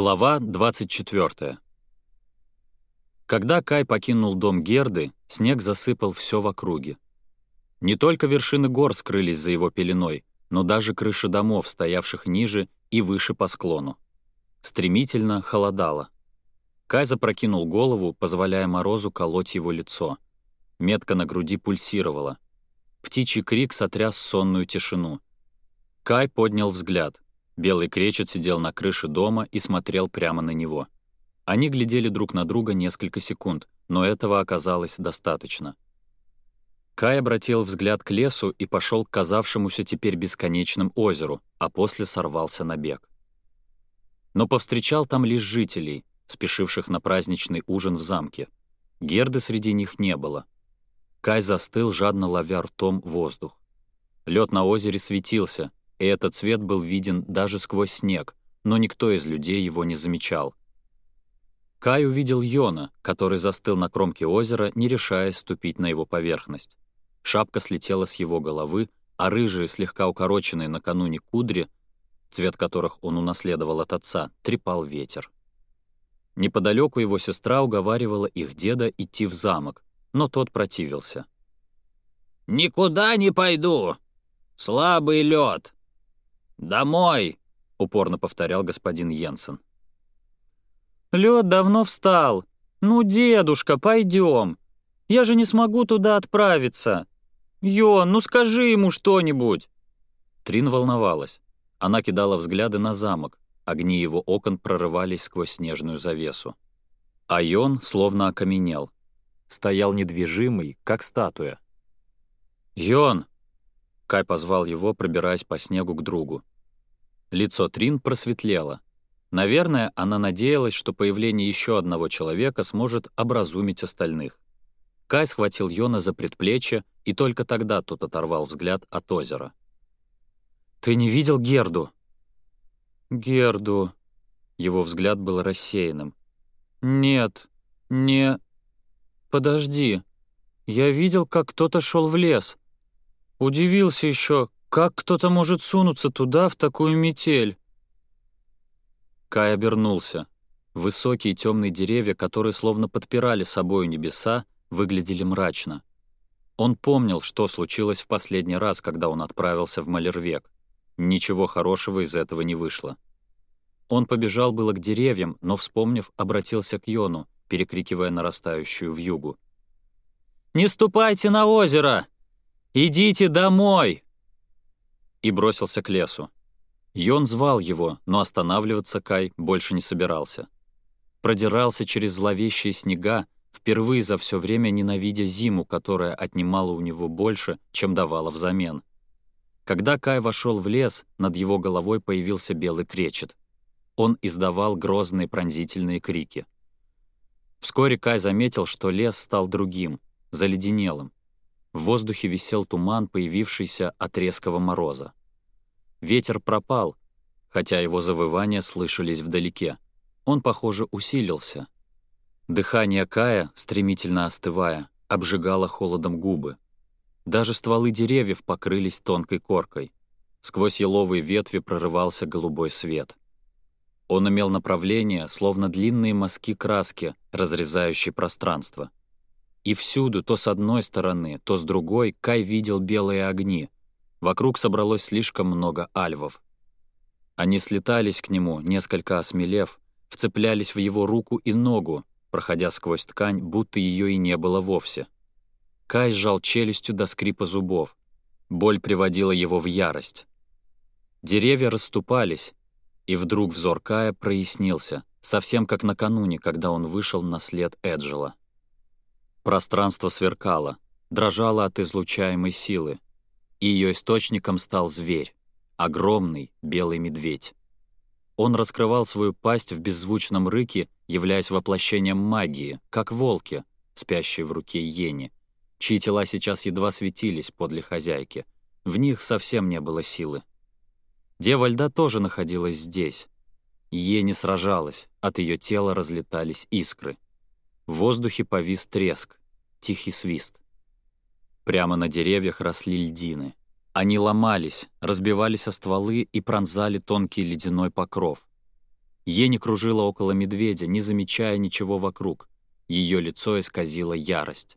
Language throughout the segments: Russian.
Глава 24. Когда Кай покинул дом Герды, снег засыпал все в округе. Не только вершины гор скрылись за его пеленой, но даже крыши домов, стоявших ниже и выше по склону. Стремительно холодало. Кай запрокинул голову, позволяя морозу колоть его лицо. Метка на груди пульсировала. Птичий крик сотряс сонную тишину. Кай поднял взгляд — Белый кречет сидел на крыше дома и смотрел прямо на него. Они глядели друг на друга несколько секунд, но этого оказалось достаточно. Кай обратил взгляд к лесу и пошел к казавшемуся теперь бесконечным озеру, а после сорвался на бег. Но повстречал там лишь жителей, спешивших на праздничный ужин в замке. Герды среди них не было. Кай застыл, жадно ловя ртом воздух. Лед на озере светился, и этот цвет был виден даже сквозь снег, но никто из людей его не замечал. Кай увидел Йона, который застыл на кромке озера, не решаясь ступить на его поверхность. Шапка слетела с его головы, а рыжие, слегка укороченные накануне кудри, цвет которых он унаследовал от отца, трепал ветер. Неподалеку его сестра уговаривала их деда идти в замок, но тот противился. «Никуда не пойду! Слабый лед, «Домой!» — упорно повторял господин Йенсен. Лед давно встал. Ну, дедушка, пойдем. Я же не смогу туда отправиться. Йон, ну скажи ему что-нибудь!» Трин волновалась. Она кидала взгляды на замок. Огни его окон прорывались сквозь снежную завесу. А Йон словно окаменел. Стоял недвижимый, как статуя. «Йон!» Кай позвал его, пробираясь по снегу к другу. Лицо Трин просветлело. Наверное, она надеялась, что появление еще одного человека сможет образумить остальных. Кай схватил Йона за предплечье, и только тогда тот оторвал взгляд от озера. «Ты не видел Герду?» «Герду...» Его взгляд был рассеянным. «Нет, не... Подожди. Я видел, как кто-то шел в лес. Удивился еще, как кто-то может сунуться туда в такую метель. Кай обернулся. Высокие темные деревья, которые словно подпирали собою небеса, выглядели мрачно. Он помнил, что случилось в последний раз, когда он отправился в Малервек. Ничего хорошего из этого не вышло. Он побежал было к деревьям, но, вспомнив, обратился к Йону, перекрикивая нарастающую вьюгу. «Не ступайте на озеро! «Идите домой!» И бросился к лесу. Йон звал его, но останавливаться Кай больше не собирался. Продирался через зловещие снега, впервые за все время ненавидя зиму, которая отнимала у него больше, чем давала взамен. Когда Кай вошел в лес, над его головой появился белый кречет. Он издавал грозные пронзительные крики. Вскоре Кай заметил, что лес стал другим, заледенелым. В воздухе висел туман, появившийся от резкого мороза. Ветер пропал, хотя его завывания слышались вдалеке. Он, похоже, усилился. Дыхание Кая, стремительно остывая, обжигало холодом губы. Даже стволы деревьев покрылись тонкой коркой. Сквозь еловые ветви прорывался голубой свет. Он имел направление, словно длинные мазки краски, разрезающие пространство — и всюду, то с одной стороны, то с другой, Кай видел белые огни. Вокруг собралось слишком много альвов. Они слетались к нему, несколько осмелев, вцеплялись в его руку и ногу, проходя сквозь ткань, будто ее и не было вовсе. Кай сжал челюстью до скрипа зубов. Боль приводила его в ярость. Деревья расступались, и вдруг взор Кая прояснился, совсем как накануне, когда он вышел на след Эджела. Пространство сверкало, дрожало от излучаемой силы, и ее источником стал зверь, огромный белый медведь. Он раскрывал свою пасть в беззвучном рыке, являясь воплощением магии, как волки, спящие в руке Йени, чьи тела сейчас едва светились подле хозяйки. В них совсем не было силы. Дева льда тоже находилась здесь. Йени сражалась, от ее тела разлетались искры. В воздухе повис треск, тихий свист. Прямо на деревьях росли льдины. Они ломались, разбивались о стволы и пронзали тонкий ледяной покров. Ени кружила около медведя, не замечая ничего вокруг. Ее лицо исказило ярость.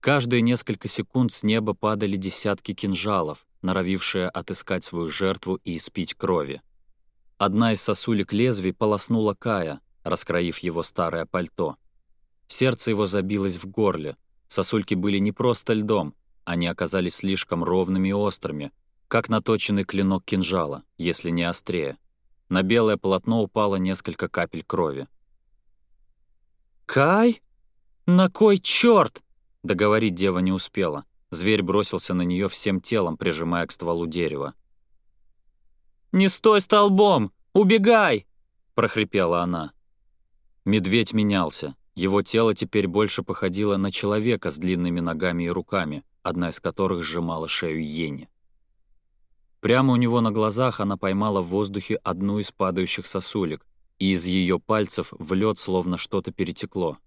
Каждые несколько секунд с неба падали десятки кинжалов, норовившие отыскать свою жертву и испить крови. Одна из сосулек лезвий полоснула Кая, раскроив его старое пальто. Сердце его забилось в горле. Сосульки были не просто льдом, они оказались слишком ровными и острыми, как наточенный клинок кинжала, если не острее. На белое полотно упало несколько капель крови. «Кай? На кой чёрт?» Договорить дева не успела. Зверь бросился на нее всем телом, прижимая к стволу дерева. «Не стой столбом! Убегай!» — прохрипела она. Медведь менялся. Его тело теперь больше походило на человека с длинными ногами и руками, одна из которых сжимала шею Йени. Прямо у него на глазах она поймала в воздухе одну из падающих сосулек, и из ее пальцев в лед словно что-то перетекло.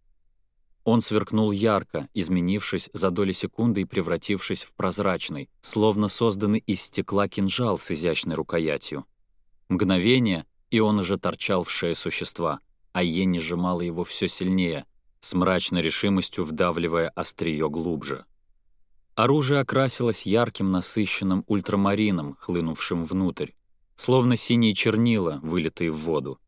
Он сверкнул ярко, изменившись за доли секунды и превратившись в прозрачный, словно созданный из стекла кинжал с изящной рукоятью. Мгновение, и он уже торчал в шее существа — а Ени сжимала его все сильнее, с мрачной решимостью вдавливая острие глубже. Оружие окрасилось ярким насыщенным ультрамарином, хлынувшим внутрь, словно синие чернила, вылитые в воду.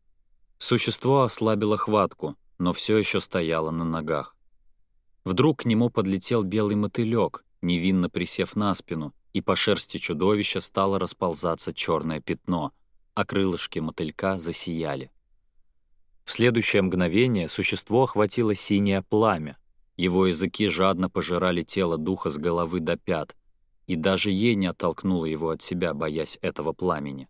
Существо ослабило хватку, но все еще стояло на ногах. Вдруг к нему подлетел белый мотылек, невинно присев на спину, и по шерсти чудовища стало расползаться черное пятно, а крылышки мотылька засияли. В следующее мгновение существо охватило синее пламя. Его языки жадно пожирали тело духа с головы до пят, и даже ей не оттолкнуло его от себя, боясь этого пламени.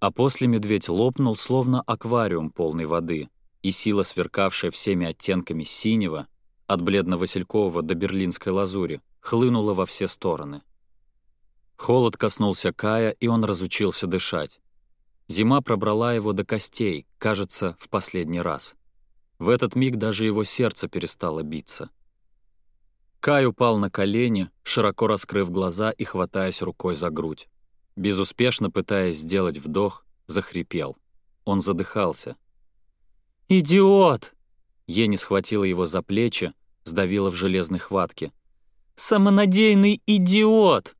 А после медведь лопнул, словно аквариум полной воды, и сила, сверкавшая всеми оттенками синего, от бледно-василькового до берлинской лазури, хлынула во все стороны. Холод коснулся Кая, и он разучился дышать. Зима пробрала его до костей, кажется, в последний раз. В этот миг даже его сердце перестало биться. Кай упал на колени, широко раскрыв глаза и хватаясь рукой за грудь. Безуспешно пытаясь сделать вдох, захрипел. Он задыхался. «Идиот!» Ени схватила его за плечи, сдавила в железной хватке. «Самонадеянный идиот!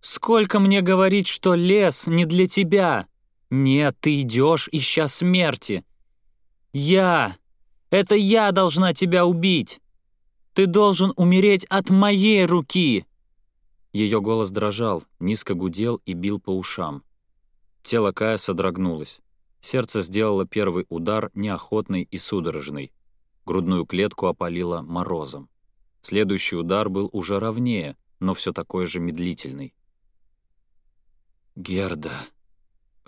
Сколько мне говорить, что лес не для тебя! Нет, ты идешь, ища смерти. Я! Это я должна тебя убить! Ты должен умереть от моей руки!» Ее голос дрожал, низко гудел и бил по ушам. Тело Кая содрогнулось. Сердце сделало первый удар, неохотный и судорожный. Грудную клетку опалило морозом. Следующий удар был уже ровнее, но все такой же медлительный. «Герда»,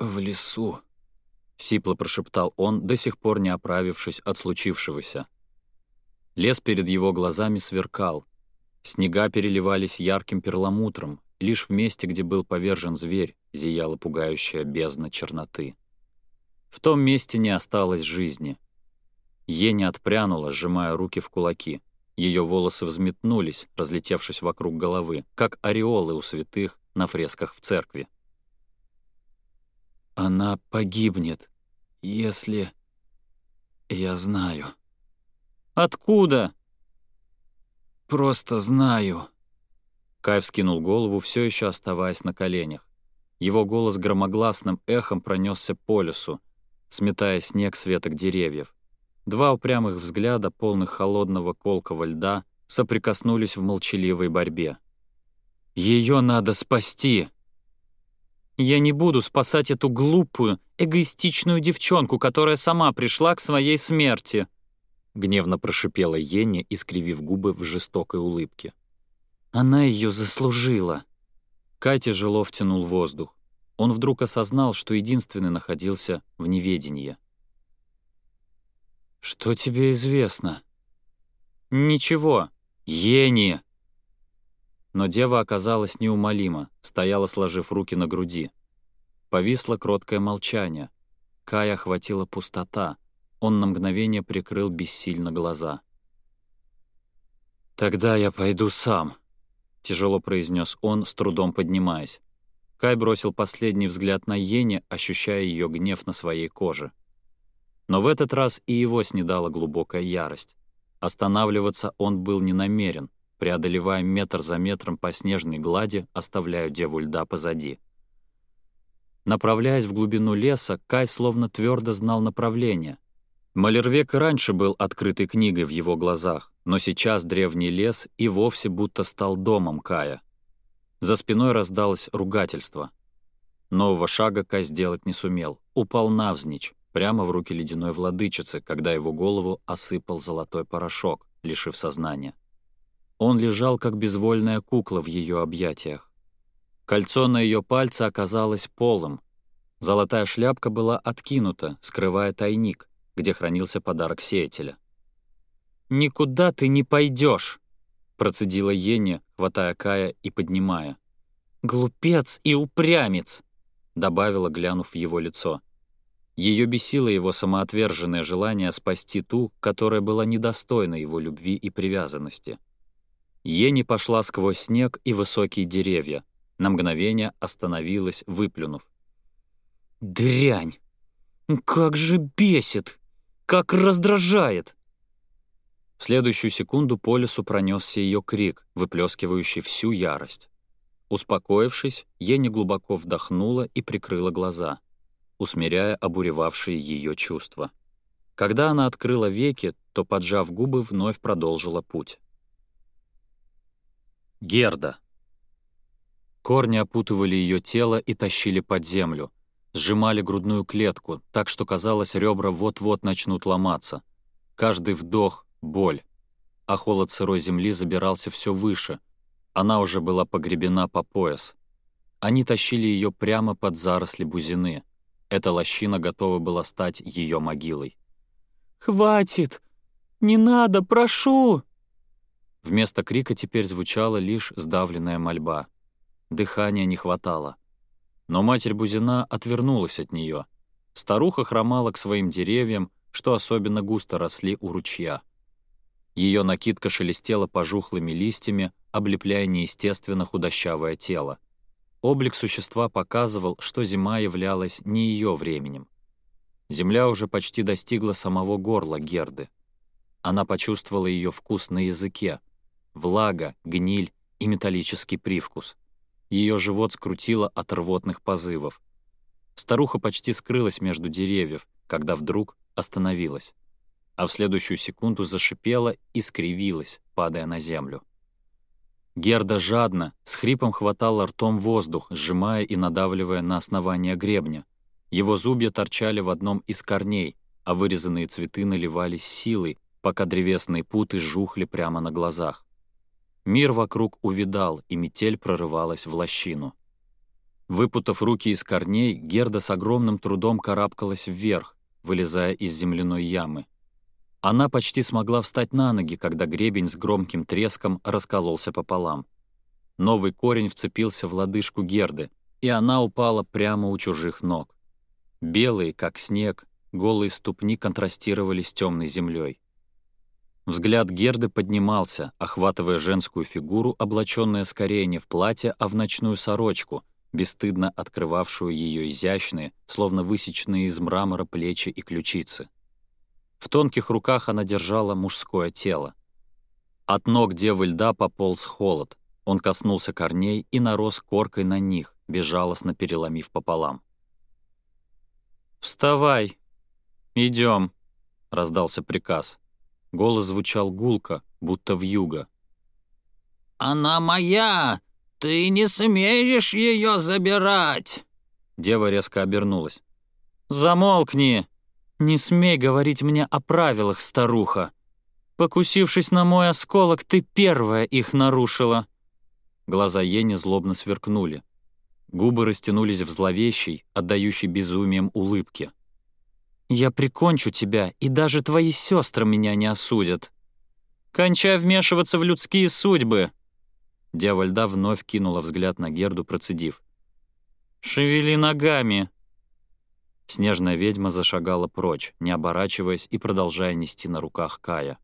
в лесу», — сипло прошептал он, до сих пор не оправившись от случившегося. Лес перед его глазами сверкал. Снега переливались ярким перламутром, лишь в месте, где был повержен зверь, зияла пугающая бездна черноты. В том месте не осталось жизни. Ени отпрянула, сжимая руки в кулаки. Ее волосы взметнулись, разлетевшись вокруг головы, как ореолы у святых на фресках в церкви. Она погибнет, если... Я знаю. Откуда? Просто знаю. Кай скинул голову, все еще оставаясь на коленях. Его голос громогласным эхом пронесся по лесу, сметая снег с веток деревьев. Два упрямых взгляда, полных холодного колкого льда, соприкоснулись в молчаливой борьбе. «Ее надо спасти!» Я не буду спасать эту глупую, эгоистичную девчонку, которая сама пришла к своей смерти!» Гневно прошипела Еня, искривив губы в жестокой улыбке. «Она ее заслужила!» Кай тяжело втянул воздух. Он вдруг осознал, что единственный находился в неведении. «Что тебе известно?» «Ничего. Ени!» Но дева оказалась неумолима, стояла, сложив руки на груди. Повисло кроткое молчание. Кай охватила пустота. Он на мгновение прикрыл бессильно глаза. «Тогда я пойду сам», — тяжело произнес он, с трудом поднимаясь. Кай бросил последний взгляд на Йене, ощущая ее гнев на своей коже. Но в этот раз и его снедала глубокая ярость. Останавливаться он был не намерен — преодолевая метр за метром по снежной глади, оставляю Деву льда позади. Направляясь в глубину леса, Кай словно твердо знал направление. Малервек раньше был открытой книгой в его глазах, но сейчас древний лес и вовсе будто стал домом Кая. За спиной раздалось ругательство. Нового шага Кай сделать не сумел, упал навзничь, прямо в руки ледяной владычицы, когда его голову осыпал золотой порошок, лишив сознания. Он лежал, как безвольная кукла в ее объятиях. Кольцо на ее пальце оказалось полым. Золотая шляпка была откинута, скрывая тайник, где хранился подарок сеятеля. «Никуда ты не пойдешь!» — процедила Еня, хватая Кая и поднимая. «Глупец и упрямец!» — добавила, глянув в его лицо. Ее бесило его самоотверженное желание спасти ту, которая была недостойна его любви и привязанности — Ени пошла сквозь снег и высокие деревья, на мгновение остановилась, выплюнув. «Дрянь! Ну как же бесит! Как раздражает!» В следующую секунду по лесу пронесся ее крик, выплескивающий всю ярость. Успокоившись, Ени глубоко вдохнула и прикрыла глаза, усмиряя обуревавшие ее чувства. Когда она открыла веки, то, поджав губы, вновь продолжила путь. Герда. Корни опутывали ее тело и тащили под землю. Сжимали грудную клетку, так что, казалось, ребра вот-вот начнут ломаться. Каждый вдох — боль. А холод сырой земли забирался все выше. Она уже была погребена по пояс. Они тащили ее прямо под заросли бузины. Эта лощина готова была стать ее могилой. «Хватит! Не надо, прошу!» Вместо крика теперь звучала лишь сдавленная мольба. Дыхания не хватало. Но матерь Бузина отвернулась от нее. Старуха хромала к своим деревьям, что особенно густо росли у ручья. Ее накидка шелестела пожухлыми листьями, облепляя неестественно худощавое тело. Облик существа показывал, что зима являлась не ее временем. Земля уже почти достигла самого горла Герды. Она почувствовала ее вкус на языке — влага, гниль и металлический привкус. Ее живот скрутило от рвотных позывов. Старуха почти скрылась между деревьев, когда вдруг остановилась. А в следующую секунду зашипела и скривилась, падая на землю. Герда жадно, с хрипом хватала ртом воздух, сжимая и надавливая на основание гребня. Его зубья торчали в одном из корней, а вырезанные цветы наливались силой, пока древесные путы жухли прямо на глазах. Мир вокруг увидал, и метель прорывалась в лощину. Выпутав руки из корней, Герда с огромным трудом карабкалась вверх, вылезая из земляной ямы. Она почти смогла встать на ноги, когда гребень с громким треском раскололся пополам. Новый корень вцепился в лодыжку Герды, и она упала прямо у чужих ног. Белые, как снег, голые ступни контрастировали с темной землей. Взгляд Герды поднимался, охватывая женскую фигуру, облаченная скорее не в платье, а в ночную сорочку, бесстыдно открывавшую ее изящные, словно высеченные из мрамора плечи и ключицы. В тонких руках она держала мужское тело. От ног девы льда пополз холод. Он коснулся корней и нарос коркой на них, безжалостно переломив пополам. «Вставай! Идем!» — раздался приказ. Голос звучал гулко, будто в юго. «Она моя! Ты не смеешь ее забирать!» Дева резко обернулась. «Замолкни! Не смей говорить мне о правилах, старуха! Покусившись на мой осколок, ты первая их нарушила!» Глаза Ени злобно сверкнули. Губы растянулись в зловещей, отдающей безумием улыбке. Я прикончу тебя, и даже твои сестры меня не осудят. Кончай вмешиваться в людские судьбы!» Дьявольда вновь кинула взгляд на Герду, процедив. «Шевели ногами!» Снежная ведьма зашагала прочь, не оборачиваясь и продолжая нести на руках Кая.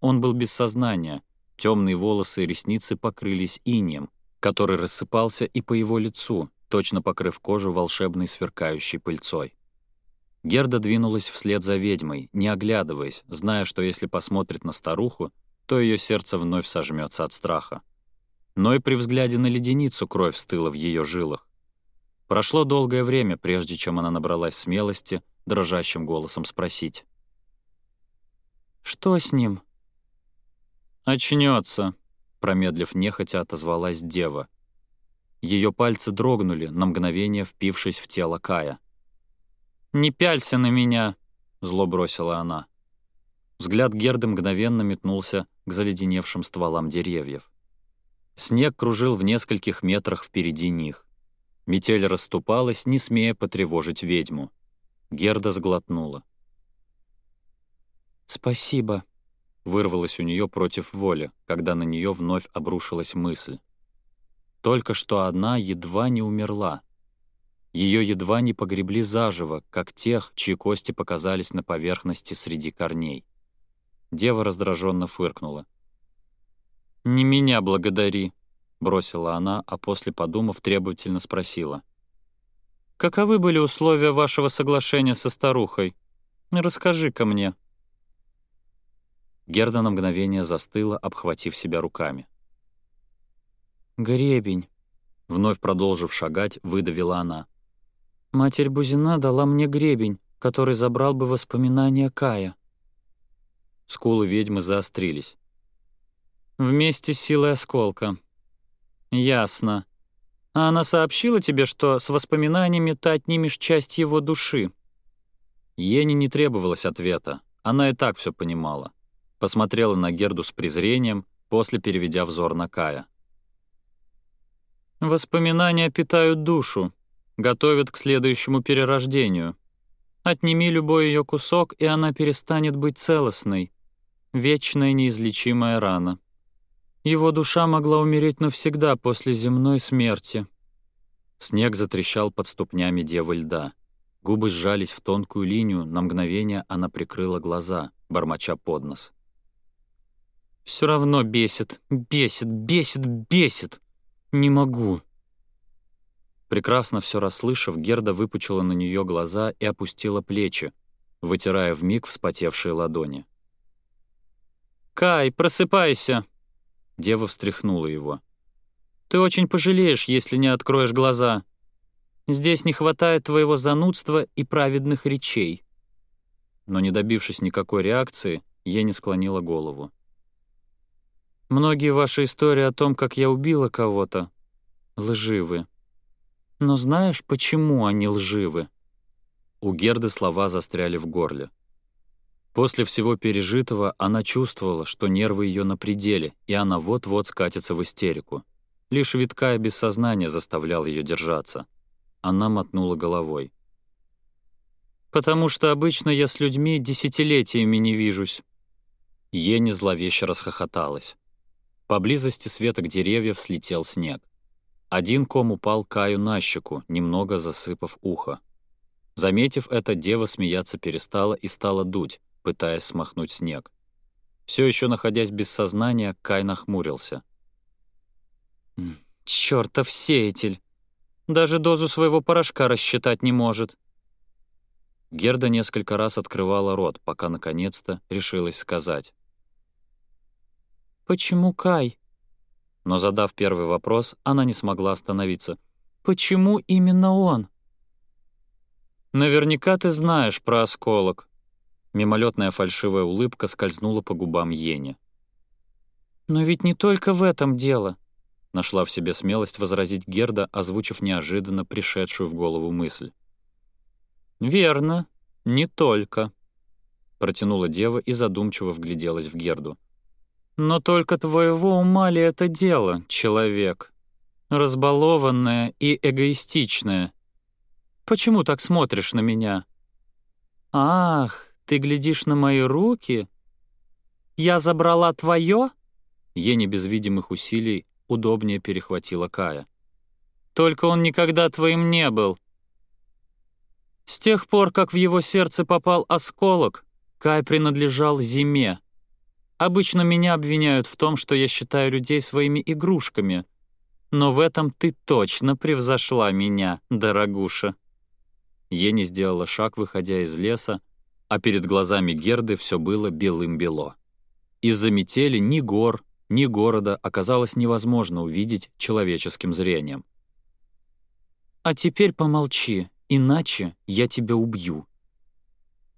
Он был без сознания, темные волосы и ресницы покрылись инием, который рассыпался и по его лицу, точно покрыв кожу волшебной сверкающей пыльцой. Герда двинулась вслед за ведьмой, не оглядываясь, зная, что если посмотрит на старуху, то ее сердце вновь сожмется от страха. Но и при взгляде на леденицу кровь стыла в ее жилах. Прошло долгое время, прежде чем она набралась смелости, дрожащим голосом спросить. «Что с ним?» Очнется, промедлив нехотя отозвалась дева. Ее пальцы дрогнули, на мгновение впившись в тело Кая — «Не пялься на меня!» — зло бросила она. Взгляд Герды мгновенно метнулся к заледеневшим стволам деревьев. Снег кружил в нескольких метрах впереди них. Метель расступалась, не смея потревожить ведьму. Герда сглотнула. «Спасибо», — вырвалось у нее против воли, когда на нее вновь обрушилась мысль. Только что одна едва не умерла. Ее едва не погребли заживо, как тех, чьи кости показались на поверхности среди корней. Дева раздраженно фыркнула. «Не меня благодари», — бросила она, а после, подумав, требовательно спросила. «Каковы были условия вашего соглашения со старухой? Расскажи-ка мне». Герда на мгновение застыла, обхватив себя руками. «Гребень», — вновь продолжив шагать, выдавила она. Матерь Бузина дала мне гребень, который забрал бы воспоминания Кая. Скулы ведьмы заострились. «Вместе с силой осколка». «Ясно. А она сообщила тебе, что с воспоминаниями ты отнимешь часть его души?» Ене не требовалось ответа. Она и так все понимала. Посмотрела на Герду с презрением, после переведя взор на Кая. «Воспоминания питают душу», Готовит к следующему перерождению. Отними любой ее кусок, и она перестанет быть целостной. Вечная неизлечимая рана. Его душа могла умереть навсегда после земной смерти. Снег затрещал под ступнями девы льда. Губы сжались в тонкую линию, на мгновение она прикрыла глаза, бормоча под нос. «Все равно бесит, бесит, бесит, бесит! Не могу!» Прекрасно все расслышав, Герда выпучила на нее глаза и опустила плечи, вытирая в миг вспотевшие ладони. «Кай, просыпайся!» Дева встряхнула его. «Ты очень пожалеешь, если не откроешь глаза. Здесь не хватает твоего занудства и праведных речей». Но не добившись никакой реакции, я не склонила голову. «Многие ваши истории о том, как я убила кого-то, лживы», но знаешь, почему они лживы?» У Герды слова застряли в горле. После всего пережитого она чувствовала, что нервы ее на пределе, и она вот-вот скатится в истерику. Лишь витка и бессознание заставлял ее держаться. Она мотнула головой. «Потому что обычно я с людьми десятилетиями не вижусь». Ени зловеще расхохоталась. Поблизости светок деревьев слетел снег. Один ком упал Каю на щеку, немного засыпав ухо. Заметив это, дева смеяться перестала и стала дуть, пытаясь смахнуть снег. Все еще находясь без сознания, Кай нахмурился. «Чертов сеятель! Даже дозу своего порошка рассчитать не может!» Герда несколько раз открывала рот, пока наконец-то решилась сказать. «Почему Кай?» Но задав первый вопрос, она не смогла остановиться. «Почему именно он?» «Наверняка ты знаешь про осколок». Мимолетная фальшивая улыбка скользнула по губам Ени. «Но ведь не только в этом дело», — нашла в себе смелость возразить Герда, озвучив неожиданно пришедшую в голову мысль. «Верно, не только», — протянула дева и задумчиво вгляделась в Герду. Но только твоего ума ли это дело, человек? Разбалованное и эгоистичное. Почему так смотришь на меня? Ах, ты глядишь на мои руки? Я забрала твое? Ене без видимых усилий удобнее перехватила Кая. Только он никогда твоим не был. С тех пор, как в его сердце попал осколок, Кай принадлежал зиме. Обычно меня обвиняют в том, что я считаю людей своими игрушками. Но в этом ты точно превзошла меня, дорогуша». Ени сделала шаг, выходя из леса, а перед глазами Герды все было белым-бело. Из-за метели ни гор, ни города оказалось невозможно увидеть человеческим зрением. «А теперь помолчи, иначе я тебя убью».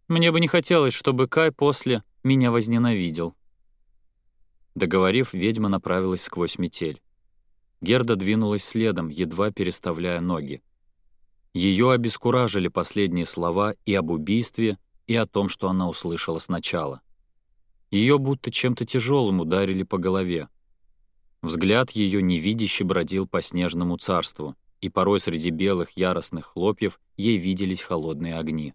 Мне бы не хотелось, чтобы Кай после меня возненавидел. Договорив, ведьма направилась сквозь метель. Герда двинулась следом, едва переставляя ноги. Ее обескуражили последние слова и об убийстве, и о том, что она услышала сначала. Ее будто чем-то тяжелым ударили по голове. Взгляд ее невидящий бродил по снежному царству, и порой среди белых яростных хлопьев ей виделись холодные огни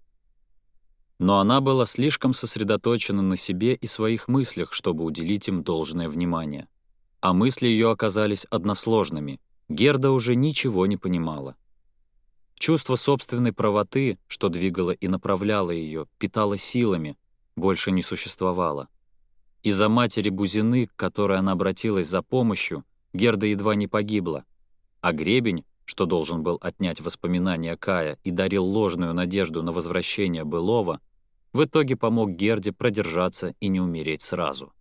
но она была слишком сосредоточена на себе и своих мыслях, чтобы уделить им должное внимание. А мысли ее оказались односложными. Герда уже ничего не понимала. Чувство собственной правоты, что двигало и направляло ее, питало силами, больше не существовало. Из-за матери Бузины, к которой она обратилась за помощью, Герда едва не погибла, а гребень, что должен был отнять воспоминания Кая и дарил ложную надежду на возвращение былого, в итоге помог Герде продержаться и не умереть сразу.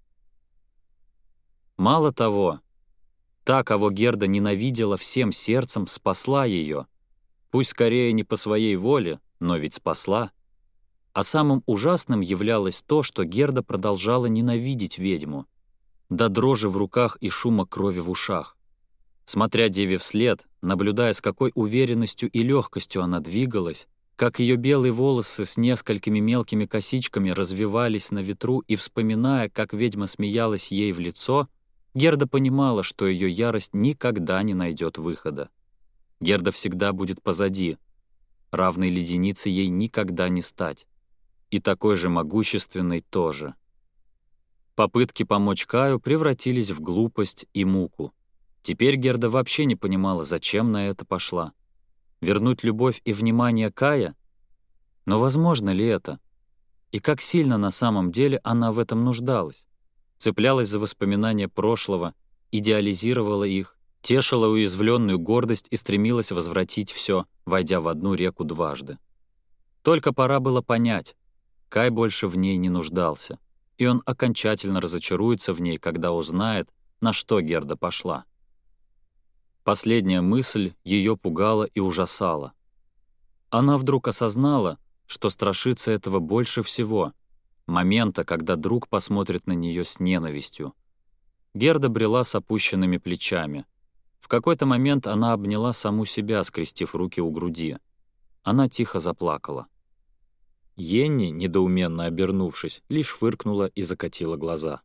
Мало того, та, кого Герда ненавидела всем сердцем, спасла ее, пусть скорее не по своей воле, но ведь спасла. А самым ужасным являлось то, что Герда продолжала ненавидеть ведьму, до дрожи в руках и шума крови в ушах. Смотря деве вслед, наблюдая, с какой уверенностью и легкостью она двигалась, как ее белые волосы с несколькими мелкими косичками развивались на ветру и вспоминая, как ведьма смеялась ей в лицо, Герда понимала, что ее ярость никогда не найдет выхода. Герда всегда будет позади. Равной леденице ей никогда не стать. И такой же могущественной тоже. Попытки помочь Каю превратились в глупость и муку. Теперь Герда вообще не понимала, зачем на это пошла. Вернуть любовь и внимание Кая? Но возможно ли это? И как сильно на самом деле она в этом нуждалась? Цеплялась за воспоминания прошлого, идеализировала их, тешила уязвленную гордость и стремилась возвратить все, войдя в одну реку дважды. Только пора было понять, Кай больше в ней не нуждался, и он окончательно разочаруется в ней, когда узнает, на что Герда пошла. Последняя мысль ее пугала и ужасала. Она вдруг осознала, что страшится этого больше всего, момента, когда друг посмотрит на нее с ненавистью. Герда брела с опущенными плечами. В какой-то момент она обняла саму себя, скрестив руки у груди. Она тихо заплакала. Йенни недоуменно обернувшись, лишь фыркнула и закатила глаза.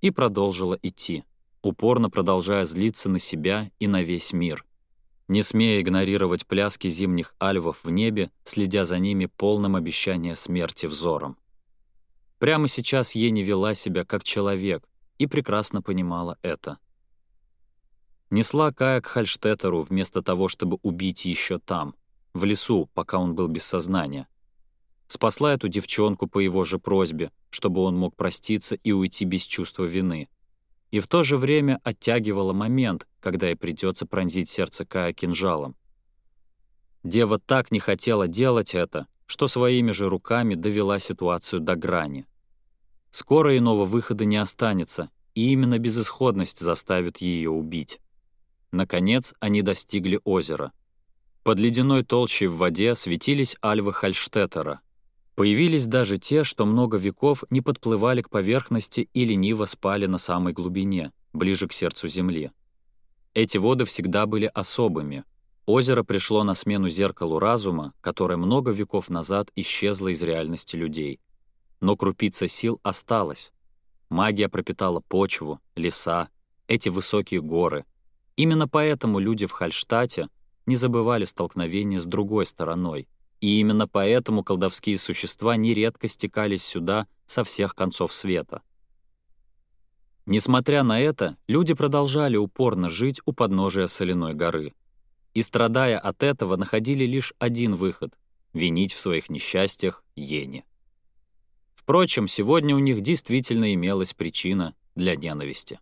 И продолжила идти упорно продолжая злиться на себя и на весь мир. Не смея игнорировать пляски зимних альвов в небе, следя за ними полным обещания смерти взором. Прямо сейчас Ени вела себя как человек и прекрасно понимала это. Несла Кая к Хальштеттеру вместо того, чтобы убить еще там, в лесу, пока он был без сознания. Спасла эту девчонку по его же просьбе, чтобы он мог проститься и уйти без чувства вины и в то же время оттягивала момент, когда ей придется пронзить сердце Кая кинжалом. Дева так не хотела делать это, что своими же руками довела ситуацию до грани. Скоро иного выхода не останется, и именно безысходность заставит ее убить. Наконец они достигли озера. Под ледяной толщей в воде светились альвы Хальштеттера — Появились даже те, что много веков не подплывали к поверхности и лениво спали на самой глубине, ближе к сердцу Земли. Эти воды всегда были особыми. Озеро пришло на смену зеркалу разума, которое много веков назад исчезло из реальности людей. Но крупица сил осталась. Магия пропитала почву, леса, эти высокие горы. Именно поэтому люди в Хальштате не забывали столкновения с другой стороной, и именно поэтому колдовские существа нередко стекались сюда со всех концов света. Несмотря на это, люди продолжали упорно жить у подножия Соляной горы. И, страдая от этого, находили лишь один выход — винить в своих несчастьях Йене. Впрочем, сегодня у них действительно имелась причина для ненависти.